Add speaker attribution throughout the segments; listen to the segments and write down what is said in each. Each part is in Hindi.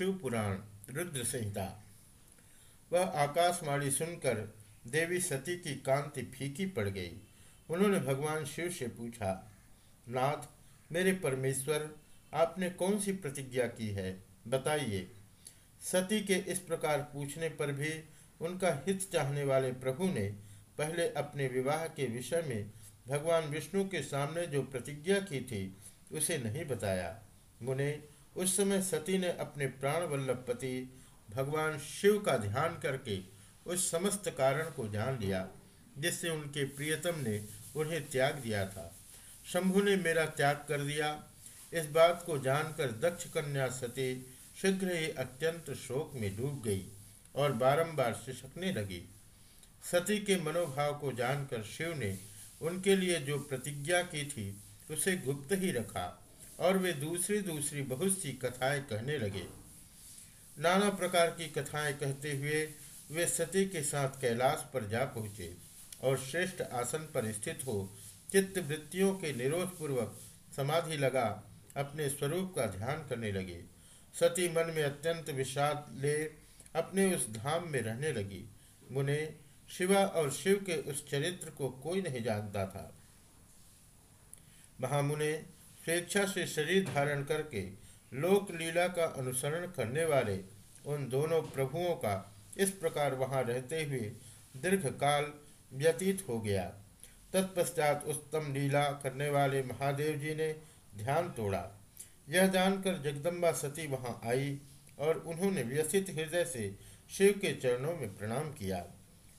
Speaker 1: शिव पुराण रुद्र संहिता। वह आकाशवाणी सुनकर देवी सती की कांति फीकी पड़ गई। उन्होंने भगवान शिव से पूछा, नाथ, मेरे परमेश्वर, आपने कौन सी प्रतिज्ञा की है? बताइए। सती के इस प्रकार पूछने पर भी उनका हित चाहने वाले प्रभु ने पहले अपने विवाह के विषय में भगवान विष्णु के सामने जो प्रतिज्ञा की थी, उसे नहीं बताया। मुने उस समय सती ने अपने प्राण वल्लभ पति भगवान शिव का ध्यान करके उस समस्त कारण को जान लिया, जिससे उनके प्रियतम ने उन्हें त्याग दिया था। शंभु ने मेरा त्याग कर दिया। इस बात को जानकर दक्ष कन्या सती शीघ्र ही अत्यंत शोक में डूब गई और बारंबार सिसकने लगी। सती के मनोभाव को जानकर शिव ने उनके लिए जो प्रतिज्ञा की थी, उसे गुप्त ही रखा। और वे दूसरी दूसरी बहुत सी कथाएँ कहने लगे। नाना प्रकार की कथाएँ कहते हुए वे सती के साथ कैलाश पर जा पहुँचे और श्रेष्ठ आसन पर स्थित हो चित्त वृत्तियों के निरोध पूर्वक समाधि लगा अपने स्वरूप का ध्यान करने लगे। सती मन में अत्यंत विषाद ले अपने उस धाम में रहने लगी। मुने, शिवा और शिव के उस चरित्र को कोई नहीं जानता था। महामुने स्वेच्छा से शरीर धारण करके लोक लीला का अनुसरण करने वाले उन दोनों प्रभुओं का इस प्रकार वहाँ रहते हुए दीर्घ काल व्यतीत हो गया। तत्पश्चात उत्तम लीला करने वाले महादेव जी ने ध्यान तोड़ा। यह जानकर जगदम्बा सती वहाँ आई और उन्होंने व्यसित हृदय से शिव के चरणों में प्रणाम किया।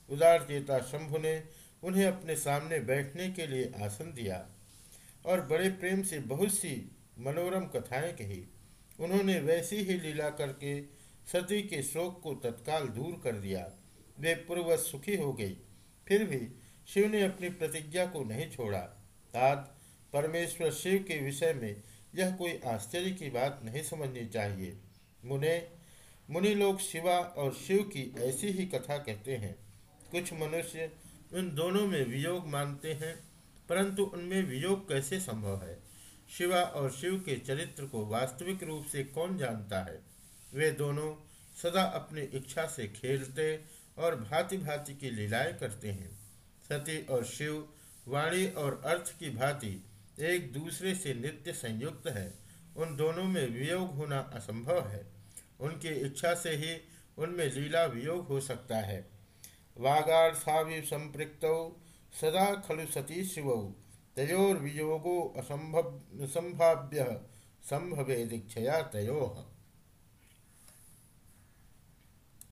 Speaker 1: उदार चेता शंभु ने उन्हें अपने सामने बैठने के लिए आसन दिया। और बड़े प्रेम से बहुत सी मनोरम कथाएँ कही। उन्होंने वैसी ही लीला करके सती के शोक को तत्काल दूर कर दिया। वे पूर्व सुखी हो गई। फिर भी शिव ने अपनी प्रतिज्ञा को नहीं छोड़ा। तात, परमेश्वर शिव के विषय में यह कोई आश्चर्य की बात नहीं समझनी चाहिए। मुने, मुनि लोग शिवा और शिव की ऐसी ही कथा कहते हैं। कुछ मनुष्य उन दोनों में वियोग मानते हैं परंतु उनमें वियोग कैसे संभव है? शिवा और शिव के चरित्र को वास्तविक रूप से कौन जानता है? वे दोनों सदा अपनी इच्छा से खेलते और भांति भांति की लीलाएँ करते हैं। सती और शिव, वाणी और अर्थ की भांति एक दूसरे से नित्य संयुक्त है। उन दोनों में वियोग होना असंभव है। उनकी इच्छा से ही उनमें लीला वियोग हो सकता है। वागार्थावि संपृक्त सदा खलु सती शिव। तयोर्वियोगो असंभव संभाव्य संभवे दीक्षया तयो।